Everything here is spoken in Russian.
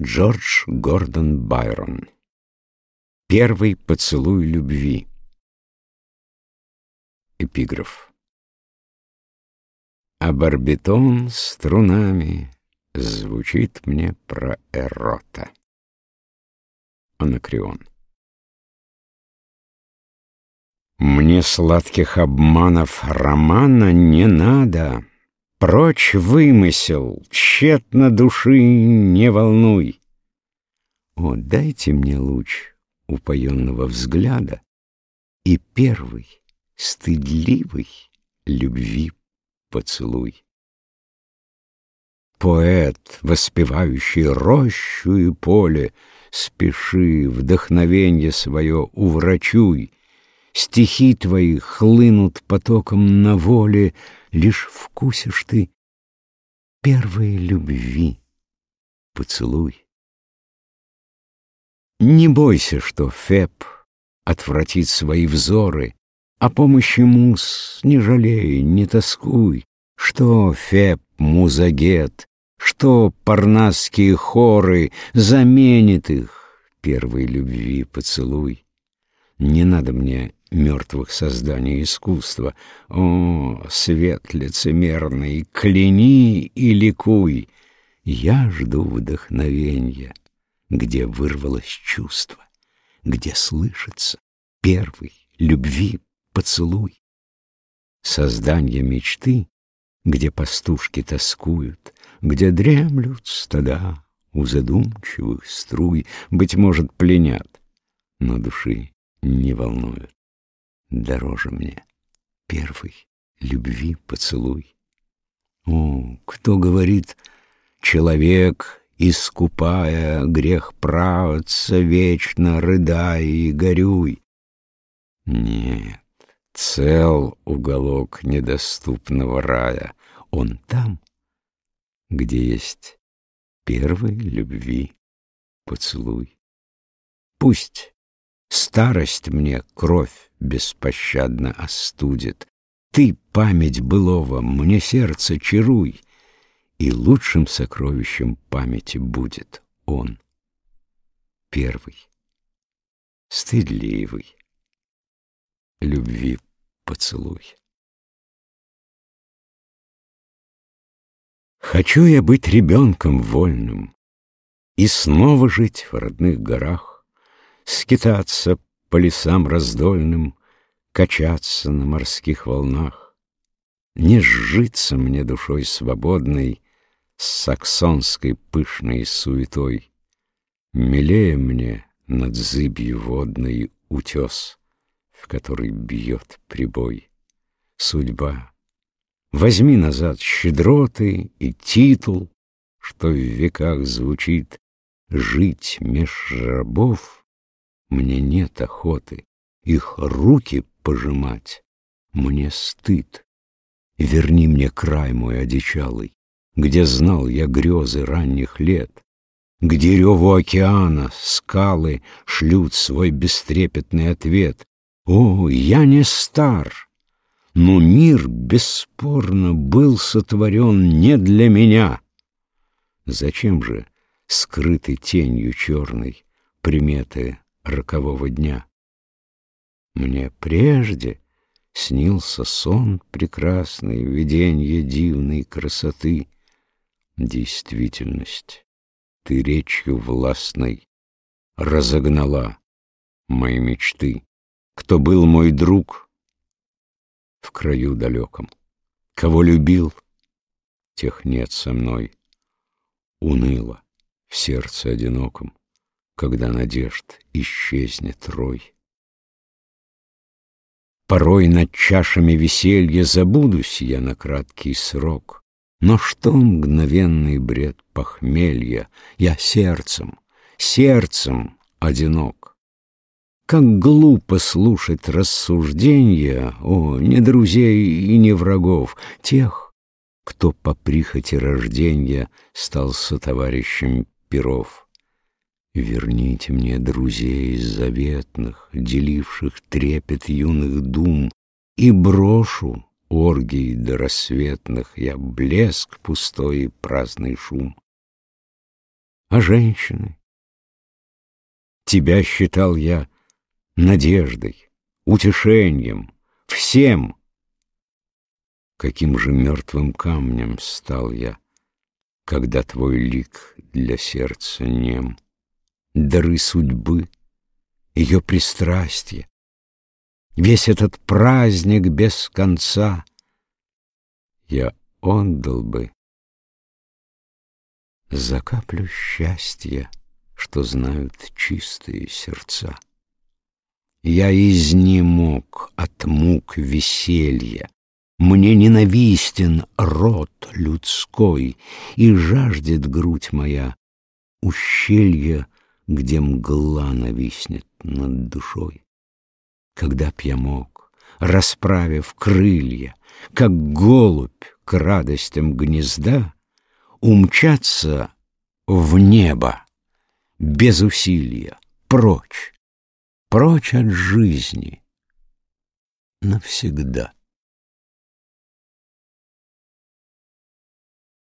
Джордж Гордон Байрон. Первый поцелуй любви. Эпиграф. А барбитон струнами Звучит мне про эрота. Анакреон. Мне сладких обманов романа не надо Прочь вымысел, тщетно души не волнуй. О, дайте мне луч упоенного взгляда И первый, стыдливый, любви поцелуй. Поэт, воспевающий рощу и поле, Спеши, вдохновенье свое уврачуй, Стихи твои хлынут потоком на воле, Лишь вкусишь ты первой любви поцелуй. Не бойся, что Феб отвратит свои взоры, О помощи муз не жалей, не тоскуй, Что Феб музагет, что парнасские хоры Заменит их первой любви поцелуй. Не надо мне мертвых созданий искусства. О, свет лицемерный, кляни и ликуй! Я жду вдохновенья, где вырвалось чувство, где слышится первый любви поцелуй. Создание мечты, где пастушки тоскуют, где дремлют стада у задумчивых струй, быть может, пленят, но души не волнуют. Дороже мне первый любви поцелуй. О, кто говорит, человек, искупая грех правца, вечно рыдай и горюй. Нет, цел уголок недоступного рая, он там, где есть первый любви поцелуй. Пусть Старость мне кровь беспощадно остудит. Ты, память былого, мне сердце чаруй, И лучшим сокровищем памяти будет он. Первый, стыдливый, любви поцелуй. Хочу я быть ребенком вольным И снова жить в родных горах, скитаться по лесам раздольным, качаться на морских волнах. Не сжиться мне душой свободной с саксонской пышной суетой. Милее мне над зыбью водной утес, в который бьет прибой. Судьба, возьми назад щедроты и титул, что в веках звучит, жить меж рабов — мне нет охоты их руки пожимать. Мне стыд. Верни мне край мой одичалый, Где знал я грезы ранних лет, Где реву океана скалы Шлют свой бестрепетный ответ. О, я не стар, но мир бесспорно Был сотворен не для меня. Зачем же, скрыты тенью черной, Приметы рокового дня. Мне прежде снился сон прекрасный, виденье дивной красоты. Действительность, ты речью властной разогнала мои мечты. Кто был мой друг в краю далеком, кого любил, тех нет со мной. Уныло в сердце одиноком когда надежд исчезнет рой. Порой над чашами веселья забудусь я на краткий срок, Но что мгновенный бред похмелья, Я сердцем, сердцем одинок. Как глупо слушать рассуждения, О, не друзей и не врагов, Тех, кто по прихоти рождения Стал сотоварищем перов. Верните мне друзей заветных, Деливших трепет юных дум, И брошу оргий до рассветных Я блеск пустой и праздный шум. А женщины? Тебя считал я надеждой, утешением, всем. Каким же мертвым камнем стал я, Когда твой лик для сердца нем, Дары судьбы, ее пристрастие, Весь этот праздник без конца Я отдал бы за каплю счастья, что знают чистые сердца. Я изнемог от мук веселья, Мне ненавистен род людской, И жаждет грудь моя ущелья, Где мгла нависнет над душой. Когда б я мог, расправив крылья, Как голубь к радостям гнезда, умчаться в небо без усилия, прочь, прочь от жизни навсегда.